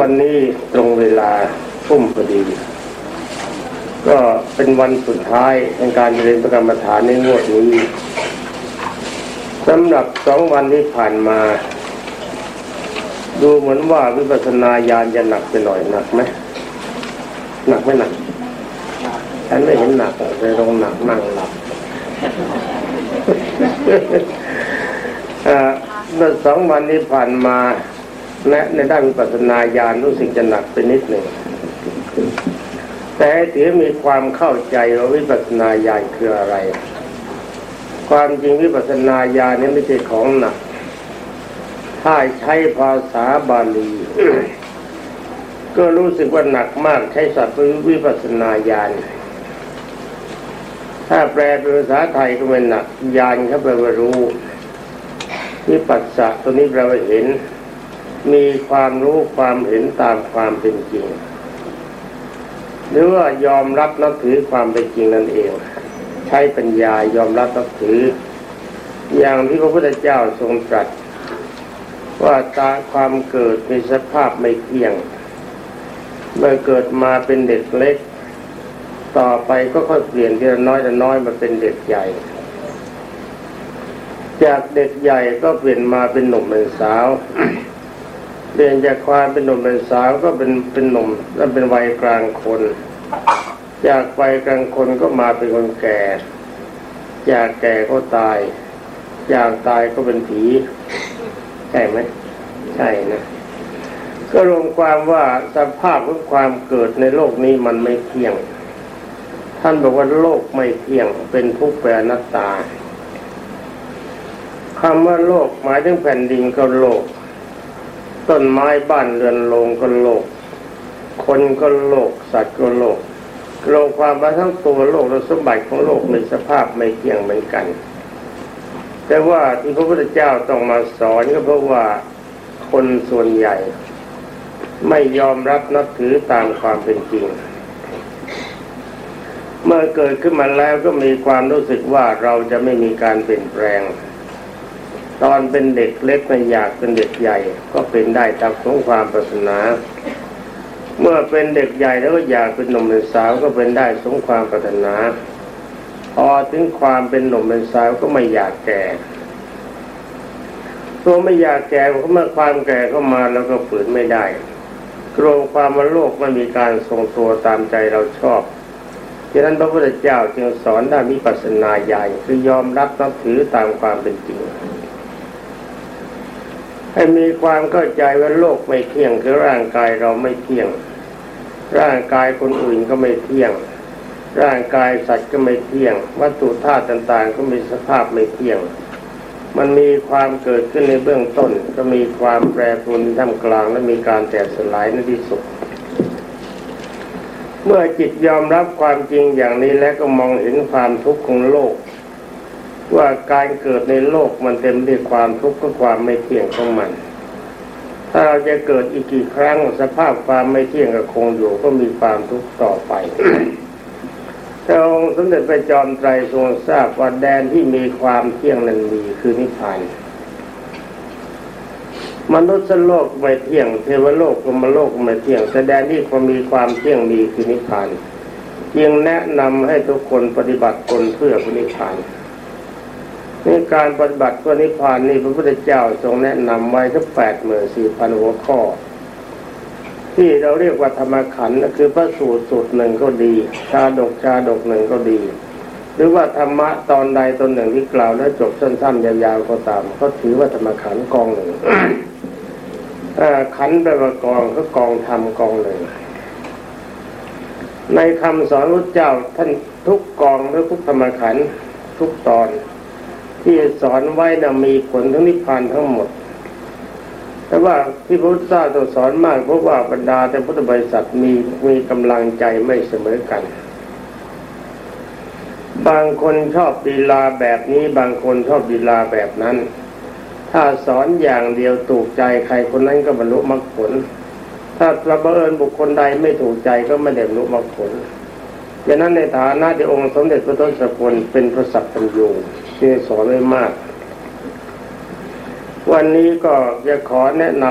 วันนี้ตรงเวลาทุ่มพอดี ก็เป็นวันสุดท้ายในการเรียนประกรรมฐานในงวดนี้สำหรับสองวันที่ผ่านมา ดูเหมือนว่าวิปัสสนาญาณจะหนักไปหน่อยหนักไหมหนักไม่หนักฉันไม่เห็นหนักเลยลงหนักนั่งหลับเมื่อสองวันนี้ผ่านมา และในด้านวิปัสสนาญาณรู้สึกจะหนักไปนิดหนึ่ง แต่ถือมีความเข้าใจว่าวิปัสสนาญาณคืออะไร ความจริงวิปัสสนาญาณนี้ไม่ใช่ของหนัก ถ้าใช้ภาษาบาลีก็รู้สึกว่าหนักมากใช้ศัพท์วิปัสนาญาณ ถ้าแปลเป็นภาษาไทยก็เป็นหนักญาณเขาแปลว่ารู้ วิปัสสะตัวนี้แปลว่าเห็น มีความรู้ความเห็นตามความเป็นจริง หรือว่ายอมรับนับถือความเป็นจริงนั่นเอง ใช้ปัญญายอมรับนับถือ อย่างที่พระพุทธเจ้าทรงตรัส ว่าตาความเกิดมีสภาพไม่เที่ยง เมื่อเกิดมาเป็นเด็กเล็ก ต่อไปก็ค่อยเปลี่ยนทีละน้อยละน้อยมาเป็นเด็กใหญ่จากเด็กใหญ่ก็เปลี่ยนมาเป็นหนุ่มเป็นสาว เปลี่ยนจากความเป็นหนุ่มเป็นสาวก็เป็นเป็นหนุ่มแล้วเป็นวัยกลางคน จากวัยกลางคนก็มาเป็นคนแก่จากแก่ก็ตายจากตายก็เป็นผีใช่ไหมใช่นะ ก็รวมความว่าสภาพของความเกิดในโลกนี้มันไม่เที่ยง ท่านบอกว่าโลกไม่เที่ยงเป็นทุกข์เป็นอนัตตาคำว่าโลกหมายถึงแผ่นดินก็โลก ต้นไม้บ้านเรือนโรงก็โลก คนก็โลก สัตว์ก็โลกโลกความว่าทั้งตัวโลกและสมบัติของโลกในสภาพไม่เที่ยงเหมือนกัน แต่ว่าที่พระพุทธเจ้าต้องมาสอนก็เพราะว่าคนส่วนใหญ่ ไม่ยอมรับนับถือตามความเป็นจริง เมื่อเกิดขึ้นมาแล้วก็มีความรู้สึกว่าเราจะไม่มีการเปลี่ยนแปลง ตอนเป็นเด็กเล็กไม่อยากเป็นเด็กใหญ่ ก็เป็นได้ตามของความปรารถนา เมื่อเป็นเด็กใหญ่แล้วก็อยากเป็นหนุ่มเป็นสาวก็เป็นได้สมความปรารถนา พอถึงความเป็นหนุ่มเป็นสาวก็ไม่อยากแก่ตัวไม่อยากแก่เมื่อความแก่เข้ามาแล้วก็ฝืนไม่ได้กลัวความมาโลกไม่มีการทรงตัวตามใจเราชอบฉะนั้นพระพุทธเจ้าจึงสอนด้านวิปัสสนาญาณคือยอมรับนับถือตามความเป็นจริง ให้มีความเข้าใจว่าโลกไม่เที่ยงคือร่างกายเราไม่เที่ยง ร่างกายคนอื่นก็ไม่เที่ยง ร่างกายสัตว์ก็ไม่เที่ยง วัตถุธาตุต่างๆ ก็มีสภาพไม่เที่ยง มันมีความเกิดขึ้นในเบื้องต้น ก็มีความแปรปรวนท่ามกลางและมีการแตกสลายในที่สุดเมื่อจิตยอมรับความจริงอย่างนี้แล้วก็มองเห็นความทุกข์ของโลก ว่าการเกิดในโลกมันเต็มด้วยความทุกข์กับความไม่เที่ยงของมัน ถ้าเราจะเกิดอีกกี่ครั้งสภาพความไม่เที่ยงก็คงอยู่ก็มีความทุกข์ต่อไปพระองค์สมเด็จพระจอมไตรทรงทราบว่าแดนที่มีความเที่ยงนั้นมีคือนิพพานมนุษย์โลกไม่เที่ยง เทวโลกกรมโลกไม่เที่ยงแต่แดนที่ความมีความเที่ยงมีคือนิพพานจึงแนะนำให้ทุกคนปฏิบัติตนเพื่อพระนิพพาน นี่การปฏิบัติเพื่อนิพพานนี่พระพุทธเจ้าทรงแนะนำไว้ทั้งแปดหมื่นสี่พันหัวข้อ ที่เราเรียกว่าธรรมขันธ์คือพระสูตรสูตรหนึ่งก็ดี ชาดกชาดกหนึ่งก็ดี หรือว่าธรรมะตอนใดตอนหนึ่งที่กล่าวแล้วจบสั้นๆยาวๆก็ตามก็ถือว่าธรรมขันธ์กองหนึ่งขันธ์แปลว่ากองก็กองธรรมกองหนึ่งในคำสอนพระเจ้าท่านทุกกองหรือทุกธรรมขันธ์ทุกตอน ที่สอนไว้นะมีผลทั้งนิพพานทั้งหมด แต่ว่าที่พระพุทธเจ้าต้องสอนมากเพราะว่าบรรดาแต่พุทธบริษัทมีมีกำลังใจไม่เสมอกัน บางคนชอบดีลาแบบนี้ บางคนชอบดีลาแบบนั้น ถ้าสอนอย่างเดียวถูกใจใครคนนั้นก็บรรลุมรรคผล ถ้าประเอิญบุคคลใดไม่ถูกใจก็ไม่ได้บรรลุมรรคผลดังนั้นในฐานะที่องค์สมเด็จพระทศพลเป็นพระสัพพัญญู ที่สอนไว้มาก วันนี้ก็จะขอแนะน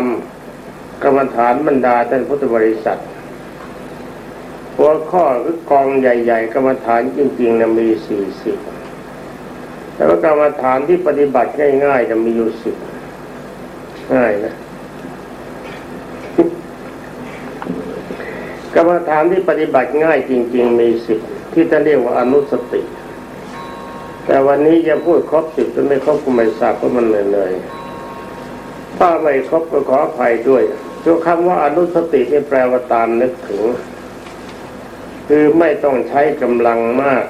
ำกรรมฐานบรรดาท่านพุทธบริษัท หัวข้อคือกองใหญ่ ๆ กรรมฐานจริงๆนะมีสี่สิบแต่ว่ากรรมฐานที่ปฏิบัติง่ายๆจะมีอยู่สิบง่ายนะกรรมฐานที่ปฏิบัติง่ายจริง ๆ มีสิบที่ท่านเรียกว่าอนุสติ แต่วันนี้จะพูดครบสิบจะไม่ครบก็ไม่ทราบเพราะมันเหนื่อยๆถ้าไม่ครบก็ขออภัยด้วยตัวคำว่าอนุสตินี่แปลว่าตามนึกถึง คือไม่ต้องใช้กำลังมาก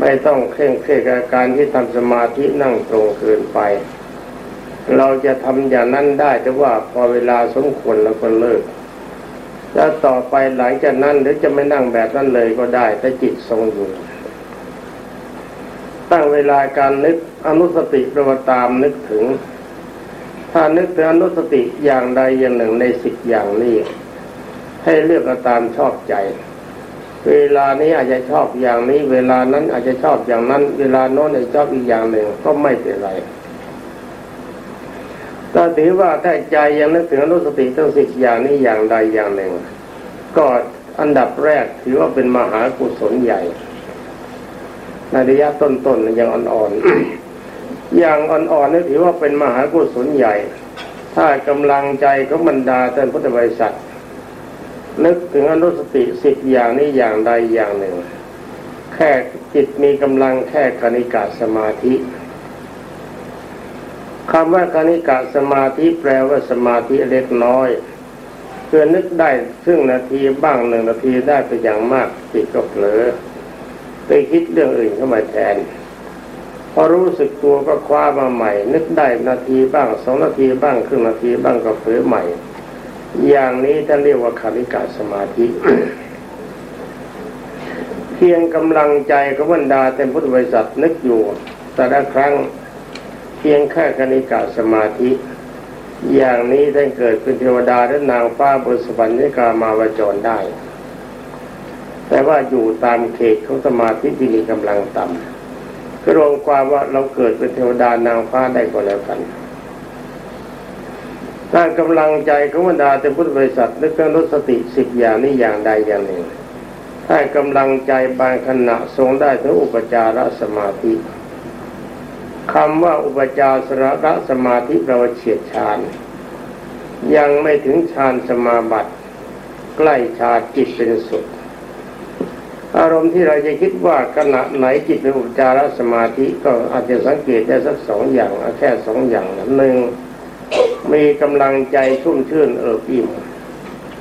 ไม่ต้องเคร่งเครียดกับการที่ทำสมาธินั่งตรงเกินไป เราจะทำอย่างนั้นได้แต่ว่าพอเวลาสมควรแล้วก็เลิกแล้วต่อไปหลังจากนั้นหรือจะไม่นั่งแบบนั้นเลยก็ได้ถ้าจิตทรงอยู่ ตั้งเวลาการนึกอนุสติประวตามนึกถึง ถ้านึกถึงอนุสติอย่างใดอย่างหนึ่งในสิบอย่างนี้ให้เลือกตามชอบใจ เวลานี้อาจจะชอบอย่างนี้ เวลานั้นอาจจะชอบอย่างนั้น เวลาโน้นอาจจะชอบอีกอย่างหนึ่งก็ไม่เป็นไรถ้าถือว่าถ้าใจยังนึกถึงอนุสติทั้งสิบอย่างนี้อย่างใดอย่างหนึ่ง ก็อันดับแรกถือว่าเป็นมหากุศลใหญ่ ในระยะต้นๆยังอ่อนๆ อย่างอ่อนๆนี่ถือว่าเป็นมหากุศลใหญ่ ถ้ากำลังใจของบรรดาท่านพุทธบริษัท นึกถึงอนุสติสิบอย่างนี้อย่างใดอย่างหนึ่ง แค่จิตมีกำลังแค่คณิกาสมาธิคำว่าคณิกะสมาธิแปลว่าสมาธิเล็กน้อยเพื่อนึกได้ครึ่งนาทีบ้างหนึ่งนาทีได้ไปอย่างมากจิตก็เผลอ ไปคิดเรื่องอื่นเข้ามาแทน พอรู้สึกตัวก็คว้ามาใหม่ นึกได้นาทีบ้างสองนาทีบ้างครึ่งนาทีบ้างก็เผลอใหม่ อย่างนี้ท่านเรียกว่าคณิกะสมาธิเพียงกำลังใจของบรรดาเต็มพุทธบริษัทนึกอยู่ แต่ละครั้งเพียงแค่คณิกาสมาธิ อย่างนี้ได้เกิดเป็นเทวดาและนางฟ้าบนสวรรค์นิกามาวจรได้ แต่ว่าอยู่ตามเขตของสมาธิที่มีกำลังต่ำก็รวมความว่าเราเกิดเป็นเทวดานางฟ้าได้ก็แล้วกันถ้ากำลังใจของบรรดาแต่พุทธบริษัทนึกถึงรสติสิบอย่างนี้อย่างใดอย่างหนึ่งถ้ากำลังใจบางขณะทรงได้ถึงอุปจารสมาธิคำว่าอุปจารสระสมาธิเราเฉียดฌานยังไม่ถึงฌานสมาบัติ ใกล้ฌาจิตเป็นสุด อารมณ์ที่เราจะคิดว่าขณะไหนจิตเป็นอุจารสมาธิก็อาจจะสังเกตได้สักสองอย่างแค่สองอย่างหนึ่งมีกำลังใจชุ่มชื่นเอิบอิ่ม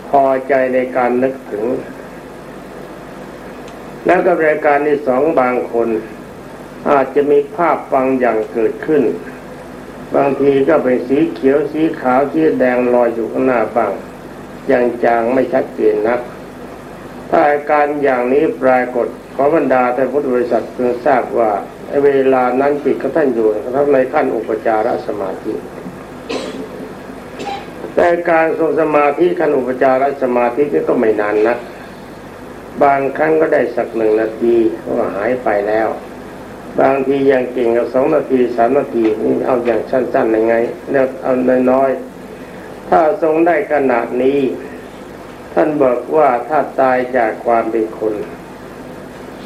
พอใจในการนึกถึง แล้วก็รายการที่สองบางคน อาจจะมีภาพบางอย่างเกิดขึ้น บางทีก็เป็นสีเขียวสีขาวสีแดงลอยอยู่ข้างหน้าบ้างอย่างจางไม่ชัดเจนนัก ถ้าอาการอย่างนี้ปรากฏขอบรรดาท่านพุทธบริษัทเพิ่งทราบว่าเวลานั้นจิตของท่านอยู่ท่านในขั้นอุปจารสมาธิแต่การทรงสมาธิขั้นอุปจารสมาธินี่ก็ไม่นานนักบางครั้งก็ได้สักหนึ่งนาทีก็หายไปแล้ว บางทีอยังเก่งกับสองนาทีสามนาทีนี่เอาอย่างสั้นๆยังไงเนี่ยเอาน้อยๆถ้าทรงได้ขนาดนี้ ท่านบอกว่าถ้าตายจากความเป็นคน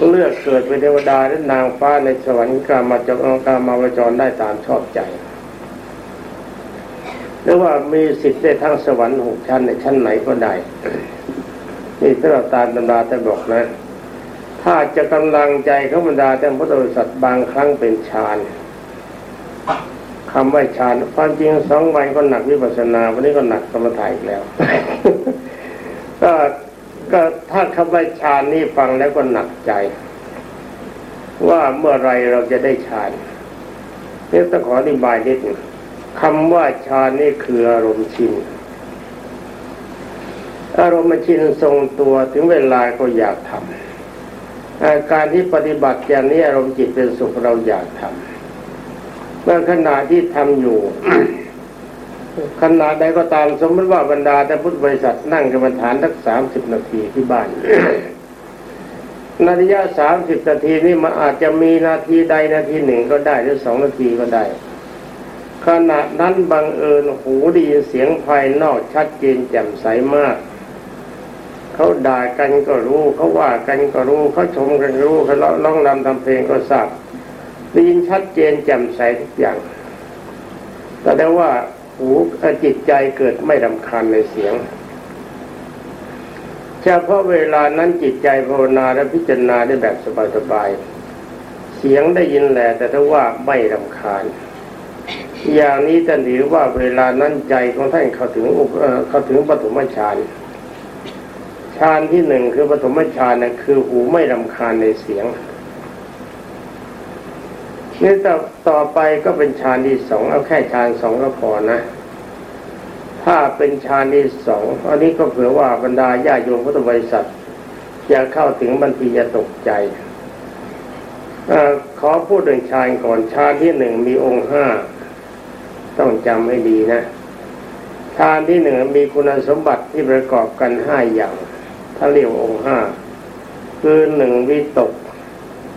เลือกเกิดเป็นเทวดาหรือนางฟ้าในสวรรค์กามาจองกามาวจรได้ตามชอบใจหรือว่ามีสิทธิ์ได้ทั้งสวรรค์หกชั้นในชั้นไหนก็ได้นี่ถ้าเราตามตำราจะบอกนะ ถ้าจะกำลังใจเขาบรรดาแต่พุทธบริษัทบางครั้งเป็นฌานคำว่าฌานความจริงสองวันก็หนักวิปัสสนา วันนี้ก็หนักกรรมฐานอีกแล้ว ก็ก็ถ้าคำว่าฌานนี่ฟังแล้วก็หนักใจ ว่าเมื่อไรเราจะได้ฌานนี่ต้องขออธิบายนิดนึงคำว่าฌานนี่คืออารมณ์ชินอารมณ์ชินทรงตัวถึงเวลาก็อยากทำการที่ปฏิบัติอย่างนี้อารมณ์จิตเป็นสุขเราอยากทำเมื่อขณะที่ทำอยู่ ขณะใดก็ตามสมมติว่าบรรดาแต่พุทธบริษัทนั่งกรรมฐานสักสามสิบนาทีที่บ้านนาฬิกาสามสิบนาทีนี่มันอาจจะมีนาทีใดนาทีหนึ่งก็ได้หรือสองนาทีก็ได้ ขณะนั้นบังเอิญหูดีเสียงภายนอกชัดเจนแจ่มใสมาก เขาด่ากันก็รู้เขาว่ากันก็รู้เขาชมกันรู้เขาร้องรำทำเพลงก็ทราบได้ยินชัดเจนแจ่มใสทุกอย่างแต่ได้ว่า หูจิตใจเกิดไม่รำคาญในเสียงเฉพาะเวลานั้นจิตใจภาวนาและพิจารณาได้แบบสบายๆเสียงได้ยินแหละแต่ถ้าว่าไม่รำคาญ อย่างนี้ท่านถือว่าเวลานั้นใจของท่านเข้าถึงเข้าถึงปฐมฌานฌานที่หนึ่งคือปฐมฌานนะคือหูไม่รำคาญในเสียง นี่ต่อต่อไปก็เป็นฌานที่สองเอาแค่ฌานสองก็พอนะ ถ้าเป็นฌานที่สองอันนี้ก็เผื่อว่าบรรดาญาโยมพุทธบริษัทจะเข้าถึงบางทีจะตกใจอขอพูดถึงฌานก่อนฌานที่หนึ่งมีองค์ห้าต้องจำให้ดีนะฌานที่หนึ่งมีคุณสมบัติที่ประกอบกันห้าอย่างถ้าเรียกองค์ห้าคือหนึ่งวิตก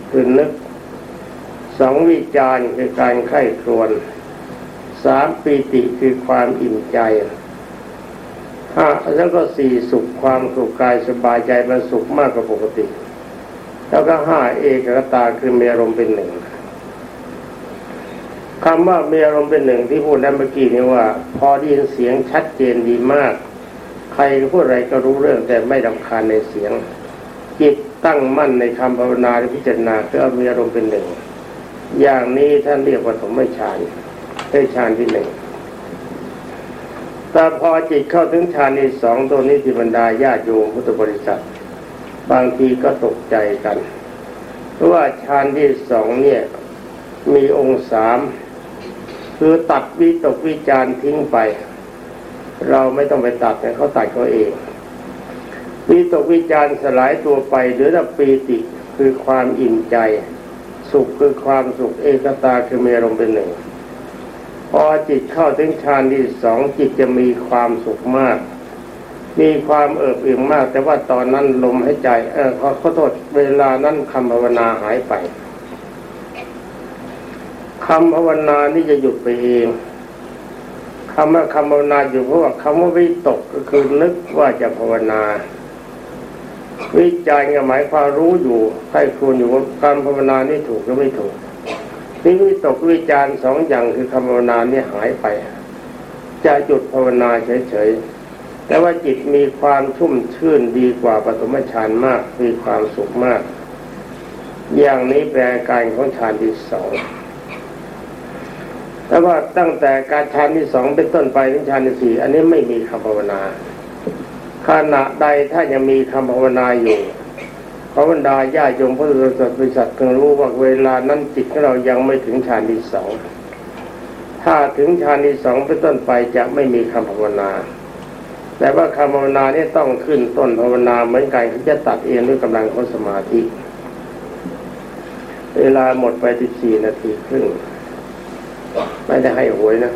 คือนึก สองวิจารคือการไข้ครวนสามปีติคือความอิ่มใจห้าแล้วก็สี่สุขความสุขกายสบายใจมันสุขมากกว่าปกติ แล้วก็ห้าเอกกตาคือมีอารมณ์เป็นหนึ่งคำว่ามีอารมณ์เป็นหนึ่งที่พูดนั้นเมื่อกี้นี้ว่า พอได้ยินเสียงชัดเจนดีมาก ใครพูดอะไรก็รู้เรื่องแต่ไม่รำคาญในเสียง จิตตั้งมั่นในคำภาวนาหรือพิจารณาก็มีอารมณ์เป็นหนึ่ง อย่างนี้ท่านเรียกว่าสมฌานได้ฌานที่หนึ่งแต่พอจิตเข้าถึงฌานที่สองตัวนี้ที่บรรดาญาโยมพุทธบริษัท บางทีก็ตกใจกัน เพราะว่าฌานที่สองเนี่ยมีองค์สามคือตัดวิตกวิจารทิ้งไป เราไม่ต้องไปตัดเขาตัดเขาเองวิตกวิจารสลายตัวไปหลือแต่ปีติคือความอิ่มใจ สุขคือความสุขเอกตาคือมีอารมณ์เป็นหนึ่ง พอจิตเข้าถึงฌานที่สองจิตจะมีความสุขมาก มีความเอิบอิ่มมาก แต่ว่าตอนนั้นลมหายใจ เออขอขอโทษเวลานั้นคำภาวนาหายไปคำภาวนานี่จะหยุดไปเองคำว่าคำภาวนาอยู่เพราะว่าคำว่าวิตกก็คือนึกว่าจะภาวนา วิจัยหมายความรู้อยู่ใครควรอยู่ว่าการภาวนานี่ถูกหรือไม่ถูกนี่วิตกวิจารสองอย่างคือคำภาวนาเนี่ยหายไป จะหยุดภาวนาเฉยๆแต่ว่าจิตมีความชุ่มชื่นดีกว่าปฐมฌานมากมีความสุขมาก อย่างนี้แปลการของฌานที่สองแต่ว่าตั้งแต่การฌานที่สองเป็นต้นไปถึงฌานที่สี่อันนี้ไม่มีคำภาวนา ขณะใดถ้ายังมีคำภาวนาอยู่พระบรรดาญาโยมพุทธบริษัทเพิ่งรู้ว่าเวลานั้นจิตของเรายังไม่ถึงฌานที่สองถ้าถึงฌานที่สองเป็นต้นไปจะไม่มีคำภาวนา แต่ว่าคำภาวนานี่ต้องขึ้นต้นภาวนาเหมือนกันที่จะตัดเองด้วยกำลังของสมาธิ เวลาหมดไปที่สี่นาทีครึ่ง ไม่ได้ให้หวยนะ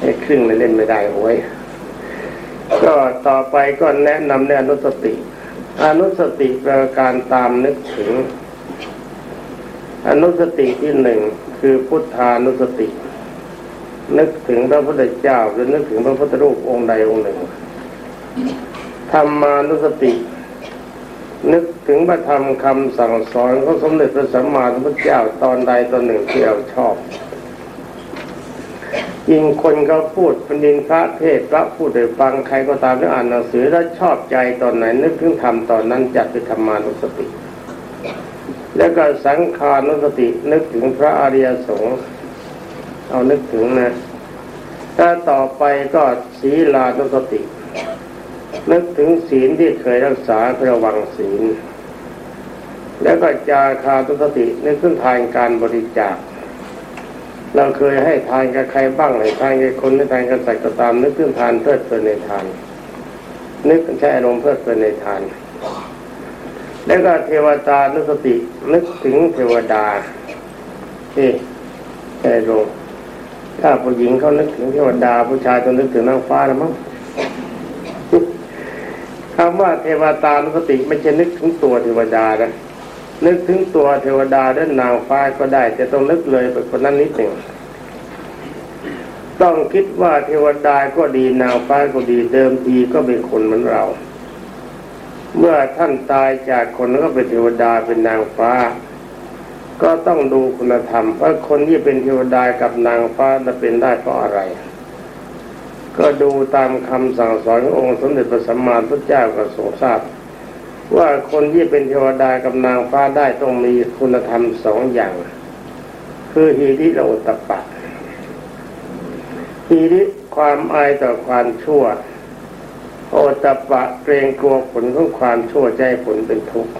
ให้ครึ่งเล่นไม่ได้หวย ก็ต่อไปก็แนะนำแนวนุสติอนุสติแปลการตามนึกถึง อนุสติที่หนึ่งคือพุทธานุสติ นึกถึงพระพุทธเจ้าหรือนึกถึงพระพุทธรูปองค์ใดองค์หนึ่งธรรมานุสติ นึกถึงพระธรรมคำสั่งสอนของสมเด็จพระสัมมาสัมพุทธเจ้าตอนใดตอนหนึ่งที่เราชอบ ยิงคนเขาพูดเป็นดินพระเทศพระพูดได้ฟังใครก็ตามที่อ่านหนังสือแล้วชอบใจตอนไหนนึกถึงธรรมตอนนั้นจัดเป็นธรรมานุสติ แล้วก็สังขานุสตินึกถึงพระอริยสงฆ์เอานึกถึงนะถ้าต่อไปก็ศีลานุสติ นึกถึงศีลที่เคยรักษาระวังศีล แล้วก็จาคานุสตินึกถึงทานการบริจาค เราเคยให้ทานกับใครบ้างให้ทานกับคนให้ทานกับสัตว์ก็ตาม นึกถึงทานเพื่อเพลินในทาน นึกใช้อารมณ์เพื่อเพลินในทาน แล้วก็เทวตานุสตินึกถึงเทวดาที่ใช่ลงถ้าผู้หญิงเขานึกถึงเทวดาผู้ชายต้องนึกถึงนางฟ้าแล้วมั้งคำว่าเทวตานุสติไม่ใช่นึกถึงตัวเทวดานะ นึกถึงตัวเทวดาด้านนางฟ้าก็ได้แต่ต้องนึกเลยไปคนนั้นนิดหนึ่งต้องคิดว่าเทวดาก็ดีนางฟ้าก็ดีเดิมทีก็เป็นคนเหมือนเรา เมื่อท่านตายจากคนก็เป็นเทวดาเป็นนางฟ้า ก็ต้องดูคุณธรรมว่าคนที่เป็นเทวดากับนางฟ้าจะเป็นได้เพราะอะไร ก็ดูตามคำสั่งสอนขององค์สมเด็จพระสัมมาสัมพุทธเจ้าก็ทรงทราบ ว่าคนที่เป็นเทวดากับนางฟ้าได้ต้องมีคุณธรรมสองอย่าง คือฮีริโอตปะฮีริความอายต่อความชั่ว โอตปะเกรงกลัวผลของความชั่วใจผลเป็นทุกข์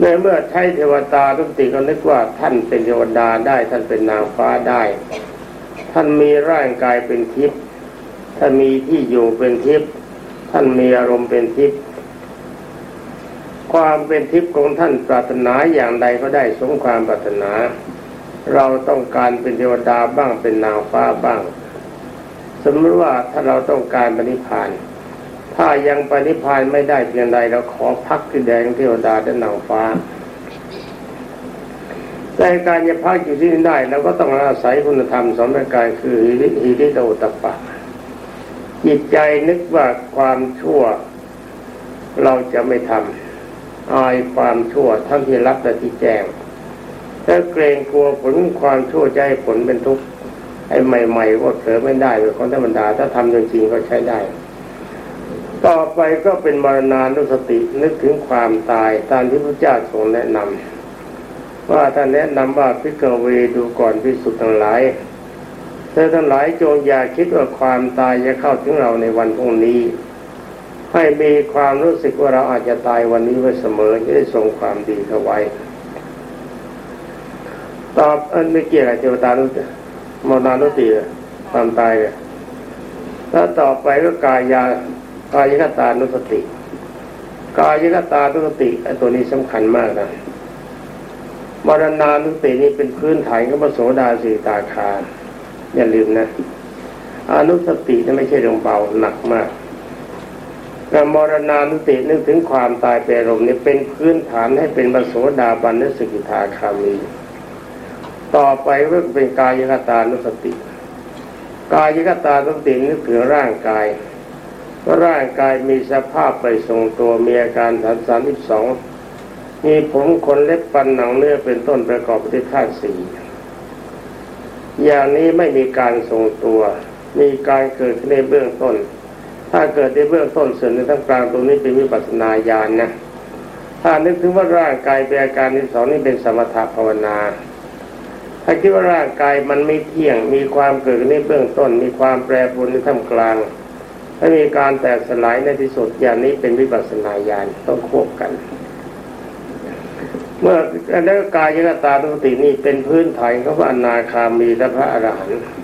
ในเมื่อใช้เทวดาทุกติก็นึกว่าท่านเป็นเทวดาได้ท่านเป็นนางฟ้าได้ ท่านมีร่างกายเป็นทิพย์ท่านมีที่อยู่เป็นทิพย์ท่านมีอารมณ์เป็นทิพย์ ความเป็นทิพย์ของท่านปรารถนาอย่างใดก็ได้สมความปรารถนา เราต้องการเป็นเทวดาบ้างเป็นนางฟ้าบ้าง สมมติว่าถ้าเราต้องการปณิพาน ถ้ายังปณิพานไม่ได้เพียงใดเราขอพักที่แดงเทวดาและนางฟ้าแต่การจะพักอยู่ที่นี่ได้เราก็ต้องอาศัยคุณธรรมสองประการคือฮิริฮิริโตตปะจิตใจนึกว่าความชั่วเราจะไม่ทำ อายความชั่วทั้งที่รับและที่แจ้งถ้าเกรงกลัวผลความชั่วใจผลเป็นทุกข์ไอ้ใหม่ๆก็เผลอไม่ได้เป็นคนธรรมดาถ้าทำจริงๆก็ใช้ได้ ต่อไปก็เป็นมรณานุสตินึกถึงความตายตามที่พระเจ้าทรงแนะนำว่าท่านแนะนำว่าพิกเวดูก่อนพิสุทธ์ทั้งหลายเธอทั้งหลายจงอย่าคิดว่าความตายจะเข้าถึงเราในวันพรุ่งนี้ ให้มีความรู้สึกว่าเราอาจจะตายวันนี้ไว้เสมอจะได้ส่งความดีเข้าไว้ ตอบอันไม่เกี่ยวกับเทวดานุมรณานุสติความตายเลยถ้าต่อไปก็กายากายกตานุสติ กายกตานุสติไอ้ตัวนี้สำคัญมากนะมรณานุสตินี่เป็นพื้นฐานของพระโสดาสีตาคาอย่าลืมนะอนุสตินี่ไม่ใช่เรื่องเบาหนักมาก การมรณานุตินึกถึงความตายเป็นลมนี่เป็นพื้นฐานให้เป็นพระโสดาบันและสกิทาคามี ต่อไปก็เป็นกายกตานุสติ กายกตานุสตินึกถึงร่างกายว่าร่างกายมีสภาพไปทรงตัวมีอาการฐานสามสิบสองมีผมขนเล็บฟันหนังเนื้อเป็นต้นประกอบด้วยธาตุสี่อย่างนี้ไม่มีการทรงตัว มีการเกิดขึ้นในเบื้องต้น ถ้าเกิดในเบื้องต้นส่วนในทั้งกลางตรงนี้เป็นวิปัสสนาญาณนนะถ้านึกถึงว่าร่างกายเป็นอาการที่สองนี่เป็นสมถะภาวนา ถ้าคิดว่าร่างกายมันไม่เที่ยง มีความเกิดในเบื้องต้น มีความแปรปรวนในท่ามกลางและมีการแตกสลายในที่สุดอย่างนี้เป็นวิปัสสนาญาณต้องควบกัน เมื่อแล้วกายยกตาตุตินี่เป็นพื้นฐานเของพระอนาคามีและพระอรหันต์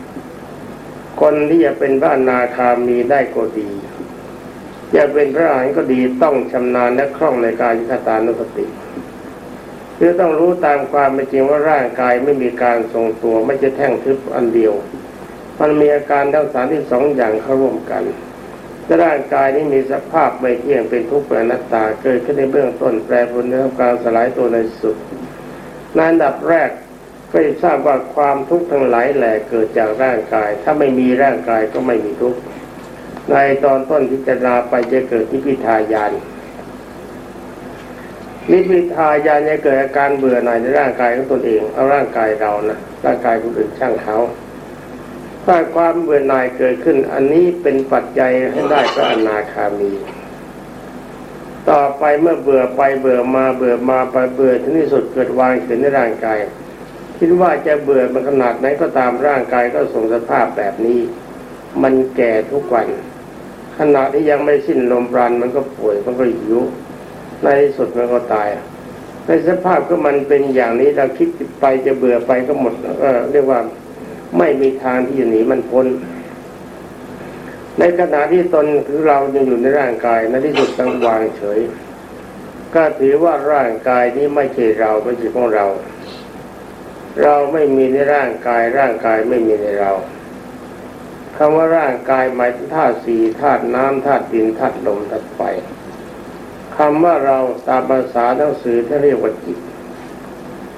คนที่จะเป็นพระนาคามีได้ก็ดีจะเป็นพระอรหันต์ก็ดีต้องชำนาญและคล่องในการยยกตานุสติคือต้องรู้ตามความเป็นจริงว่าร่างกายไม่มีการทรงตัวไม่จะแท่งทึบอันเดียว มันมีอาการทั้งสามที่สองอย่างเข้าร่วมกันร่างกายนี้มีสภาพไม่เที่ยงเป็นทุกข์เป็นนัตตาเกิดขึ้นในเบื้องต้นแปรปรวนในทำการสลายตัวในสุดในอันดับแรก ก็จะทราบว่าความทุกข์ทั้งหลายแหล่เกิดจากร่างกาย ถ้าไม่มีร่างกายก็ไม่มีทุกข์ในตอนต้นพิจารณาไปจะเกิดนิพพิทายานนิพพิทายานจะเกิดอาการเบื่อหน่ายในร่างกายของตนเอง เอาร่างกายเรานะร่างกายคนอื่นช่างเขาถ้าความเบื่อหน่ายเกิดขึ้น อันนี้เป็นปัจจัยให้ได้พระอนาคามี ต่อไปเมื่อเบื่อไปเบื่อมาเบื่อมาไปเบื่อที่ที่สุดเกิดวางขึ้นในร่างกาย คิดว่าจะเบื่อมันขนาดไหนก็ตามร่างกายก็ส่งสภาพแบบนี้ มันแก่ทุกวันขณะที่ยังไม่สิ้นลมปราณมันก็ป่วยมันก็หิวในที่สุดมันก็ตาย ในสภาพก็มันเป็นอย่างนี้เราคิดไปจะเบื่อไปก็หมดเออเรียกว่าไม่มีทางที่จะหนีมันพ้น ในขณะที่ตนคือเรายังอยู่ในร่างกายในที่สุดต้องวางเฉย ก็ถือว่าร่างกายนี้ไม่ใช่เราไม่ใช่ของเรา เราไม่มีในร่างกาย ร่างกายไม่มีในเราคำว่าร่างกายหมายถึงธาตุสี่ธาตุน้ำธาตุดินธาตุลมธาตุไฟคำว่าเราตามภาษาหนังสือที่เรียกว่าจิต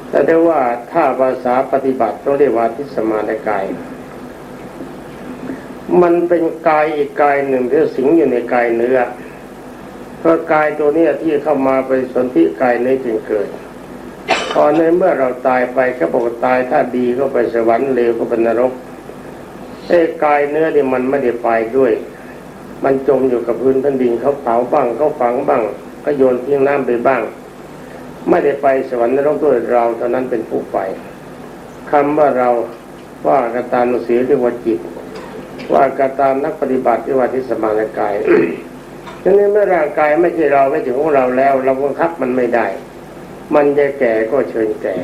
แต่ได้ว่าถ้าภาษาปฏิบัติต้องเรียกว่าทิสมานกาย มันเป็นกายอีกกายหนึ่งที่สิงอยู่ในกายเนื้อเพราะกายตัวนี้ที่เข้ามาไปสนธิกายเนื้อจึงเกิด พอในเมื่อเราตายไปก็บอกตายถ้าดีก็ไปสวรรค์เลวก็เป็นนรกไอ้กายเนื้อนี่มันไม่ได้ไปด้วย มันจมอยู่กับพื้นแผ่นดินเขาเผาบ้างเขาฝังบ้างก็โยนทิ้งน้ำไปบ้าง ไม่ได้ไปสวรรค์นรกด้วยเราเท่านั้นเป็นผู้ไปคำว่าเราว่ากตานุสีเรียกว่าจิต ว่ากตามนักปฏิบัติเรียกว่าที่สมานกายฉะนั้นเมื่อร่างกายไม่ใช่เราไม่ใช่ของเราแล้ว เราบังคับมันไม่ได้ มันจะแก่ก็เชิญแก่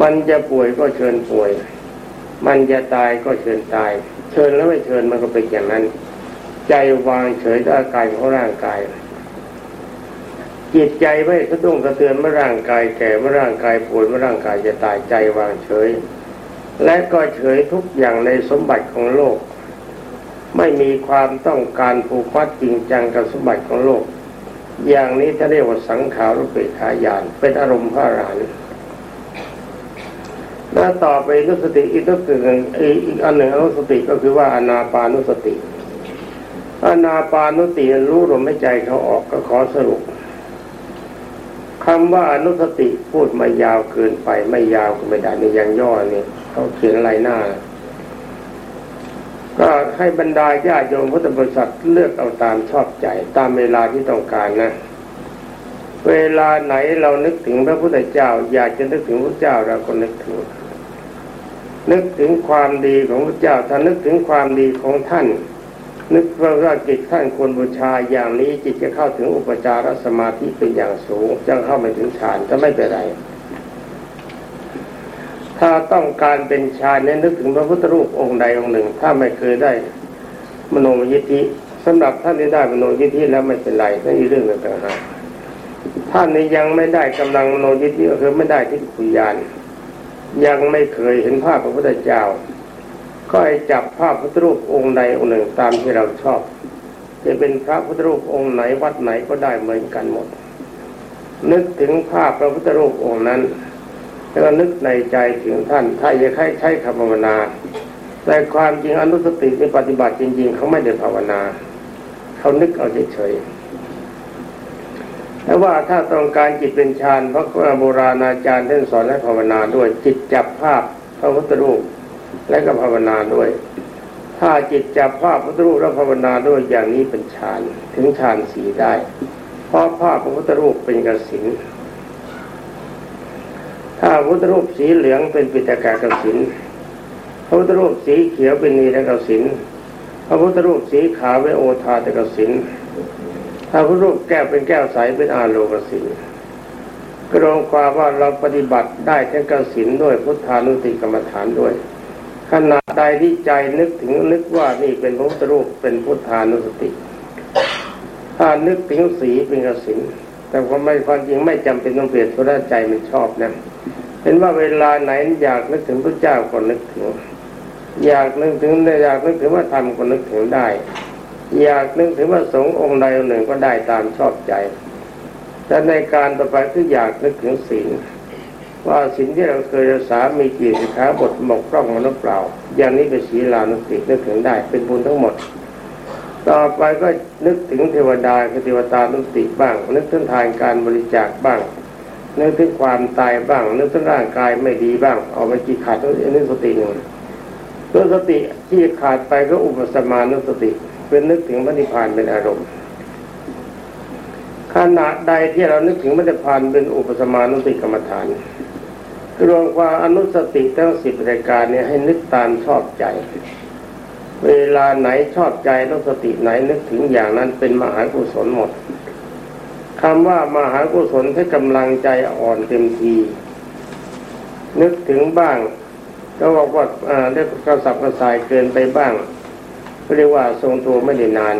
มันจะป่วยก็เชิญป่วย มันจะตายก็เชิญตาย เชิญแล้วไม่เชิญมันก็เป็นอย่างนั้น ใจวางเฉยต่ออาการของร่างกาย จิตใจไม่กระตุ้งกระเตือนเมื่อร่างกายแก่เมื่อร่างกายป่วยเมื่อร่างกายจะตายใจวางเฉย และก็เฉยทุกอย่างในสมบัติของโลก ไม่มีความต้องการผูกมัดจริงจังกับสมบัติของโลก อย่างนี้ถ้าเรียกว่าสังขารุปเปกขายาน เป็นอารมณ์พระอรหันต์แล้วต่อไปนุสติอีกตัวหนึ่งอีกอันหนึ่งอนุสติก็คือว่าอนาปานุสติ อนาปานุสติรู้ลมหายใจเขาออกก็ขอสรุปคำว่าอนุสติพูดมายาวเกินไปไม่ยาวก็ไม่ได้ในยังย่อเนี่ยเขาเขียนอะไรหน้า ก็ให้บรรดาญาโยมพุทธบริษัทเลือกเอาตามชอบใจตามเวลาที่ต้องการนะ เวลาไหนเรานึกถึงพระพุทธเจ้า อยากจะนึกถึงพระเจ้าเราก็นึกถึง นึกถึงความดีของพระเจ้าถ้านึกถึงความดีของท่าน นึกว่าจิตท่านควรบูชาอย่างนี้จิตจะเข้าถึงอุปจารสมาธิเป็นอย่างสูงจะเข้าไปถึงฌานจะไม่เป็นไร ถ้าต้องการเป็นฌานเนี่ยนึกถึงพระพุทธรูปองค์ใดองค์หนึ่ง ถ้าไม่เคยได้มโนยิทธิสำหรับท่านที่ได้มโนยิทธิแล้วไม่เป็นไรนั่นอีกเรื่องหนึ่งต่างหากท่านนี้ยังไม่ได้กำลังมโนยิทธิก็คือไม่ได้ที่ขุยานยังไม่เคยเห็นภาพพระพุทธเจ้า ก็ให้จับภาพพระพุทธรูปองค์ใดองค์หนึ่งตามที่เราชอบ จะเป็นพระพุทธรูปองค์ไหนวัดไหนก็ได้เหมือนกันหมด นึกถึงภาพพระพุทธรูปองค์นั้น แล้วนึกในใจถึงท่าน ถ้าจะใช้ใช้คำภาวนา แต่ความจริงอนุสติในปฏิบัติจริง ๆ เขาไม่ได้ภาวนา เขานึกเอาเฉยๆแต่ว่าถ้าต้องการจิตเป็นฌานพระโบราณอาจารย์ท่านสอนให้ภาวนาด้วยจิตจับภาพพระพุทธรูปและก็ภาวนาด้วย ถ้าจิตจับภาพพระพุทธรูปและภาวนาด้วยอย่างนี้เป็นฌานถึงฌานสีได้ เพราะภาพพระพุทธรูปเป็นกสิน พระพุทธรูปสีเหลืองเป็นปิตกากสินพระพุทธรูปสีเขียวเป็นนีรกสินพระพุทธรูปสีขาวเป็นโอทาตกสินถ้าพระรูปแก้วเป็นแก้วใสเป็นอาโลกสินกรองความว่าเราปฏิบัติได้ทั้งกสินด้วยพุทธานุติกรรมฐานด้วยขณะใดที่ใจนึกถึงนึกว่านี่เป็นพระพุทธรูปเป็นพุทธานุสติ ถ้านึกถึงสีเป็นกสินแต่ความไม่ความจริงไม่จำเป็นต้องเปลี่ยนเพราะใจมันชอบนะ เห็นว่าเวลาไหนอยากนึกถึงพระเจ้าก็นึกถึง อยากนึกถึงอยากนึกถึงว่าธรรมก็นึกถึงได้ อยากนึกถึงว่าสงฆ์องค์ใดองค์หนึ่งก็ได้ตามชอบใจแต่ในการต่อไปคืออยากนึกถึงศีลว่าศีลที่เราเคยรักษามีกี่สิขาบทหมกพร่องมันหรือเปล่า อย่างนี้เป็นศีลานุสตินึกถึงได้เป็นบุญทั้งหมด ต่อไปก็นึกถึงเทวดาคือเทวตานุสติบ้าง นึกถึงทานการบริจาคบ้าง นึกถึงความตายบ้าง นึกถึงร่างกายไม่ดีบ้างออกมาจีขาดนึกสติหนึ่งตัวสติที่ขาดไปก็อุปสมานุสติ เป็นนึกถึงพระนิพพานเป็นอารมณ์ขณะใดที่เรานึกถึงพระนิพพานเป็นอุปสมานุสติกรรมฐานรวมความอนุสติทั้งสิบรายการเนี่ยให้นึกตามชอบใจ เวลาไหนชอบใจอนุสติไหนนึกถึงอย่างนั้นเป็นมหากุศลหมด คำว่ามหากุศลให้กำลังใจอ่อนเต็มที นึกถึงบ้างก็บอกว่าเรียกกระสับกระส่ายเกินไปบ้างเรียกว่าทรงตัวไม่ได้นาน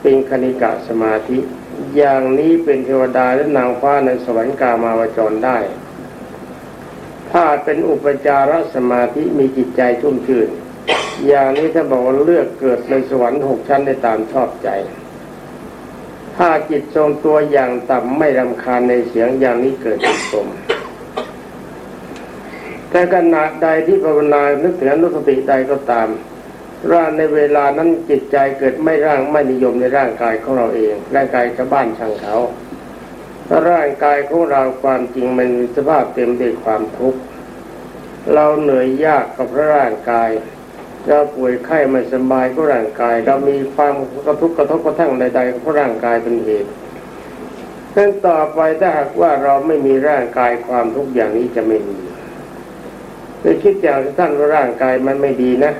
เป็นคณิกะสมาธิ อย่างนี้เป็นเทวดาและนางฟ้าในสวรรค์กามาวจรได้ ถ้าเป็นอุปจารสมาธิมีจิตใจชุ่มชื่น อย่างนี้ถ้าบอกว่าเลือกเกิดในสวรรค์หกชั้นได้ตามชอบใจ ถ้าจิตทรงตัวอย่างต่ำไม่รำคาญในเสียงอย่างนี้เกิดจิตสมแต่ขณะใดที่ภาวนานึกถึงนุสติใดก็ตาม ร่างในเวลานั้นจิตใจเกิดไม่ร่างไม่นิยมในร่างกายของเราเองร่างกายชาวบ้านช่างเขาถ้าร่างกายของเราความจริงมันมีสภาพเต็มด้วยความทุกข์เราเหนื่อยยากกับร่างกาย เราป่วยไข้ไม่สบายก็ร่างกาย เรามีความกระทุกกระทบกระทั่งใดๆก็ร่างกายเป็นเหตุดังต่อไปถ้าหากว่าเราไม่มีร่างกายความทุกอย่างนี้จะไม่มีไปคิดอย่างท่านว่าร่างกายมันไม่ดีนะ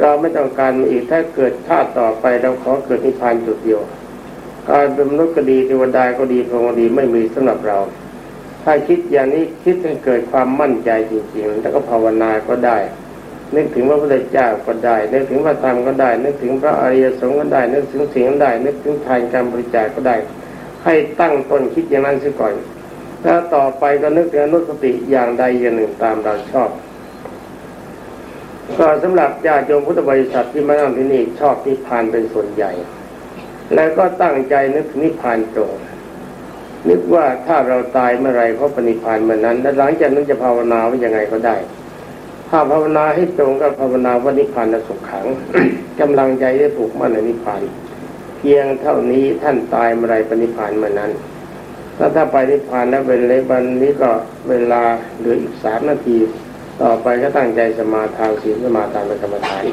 เราไม่ต้องการอีกถ้าเกิดชาติต่อไปเราขอเกิดนิพพานจุดเดียวการเป็นมนุษย์ก็ดีเทวดาก็ดีพรหมดีไม่มีสำหรับเรา ถ้าคิดอย่างนี้คิดให้เกิดความมั่นใจจริงๆ แล้วก็ภาวนาก็ได้ นึกถึงพระพุทธเจ้าก็ได้ นึกถึงพระธรรมก็ได้ นึกถึงพระอริยสงฆ์ก็ได้ นึกถึงสิ่งก็ได้ นึกถึงทานการบริจาคก็ได้ ให้ตั้งต้นคิดอย่างนั้นซะก่อน แล้วต่อไปก็นึกถึงอนุสติอย่างใดอย่างหนึ่งตามเราชอบ ก็สำหรับญาติโยมพุทธบริษัทที่มานั่งที่นี่ชอบนิพพานเป็นส่วนใหญ่ แล้วก็ตั้งใจนึกถึงนิพพานตรงนึกว่าถ้าเราตายเมื่อไรเพราะปณิพพานเมื่อนั้น และหลังจากนั้นจะภาวนาว่ายังไงก็ได้ ถ้าภาวนาให้ตรงก็ภาวนาวันิพพานสุขขังกำลังใจจะถูกมั่นในนิพพานเพียงเท่านี้ท่านตายเมื่อไรปณิพพานเมื่อนั้นถ้าถ้าไปนิพพานแล้วเป็นเลยวันนี้ก็เวลาเหลืออีกสามนาที ต่อไปก็ตั้งใจสมาทานศีลสมาทานเป็นกรรมฐาน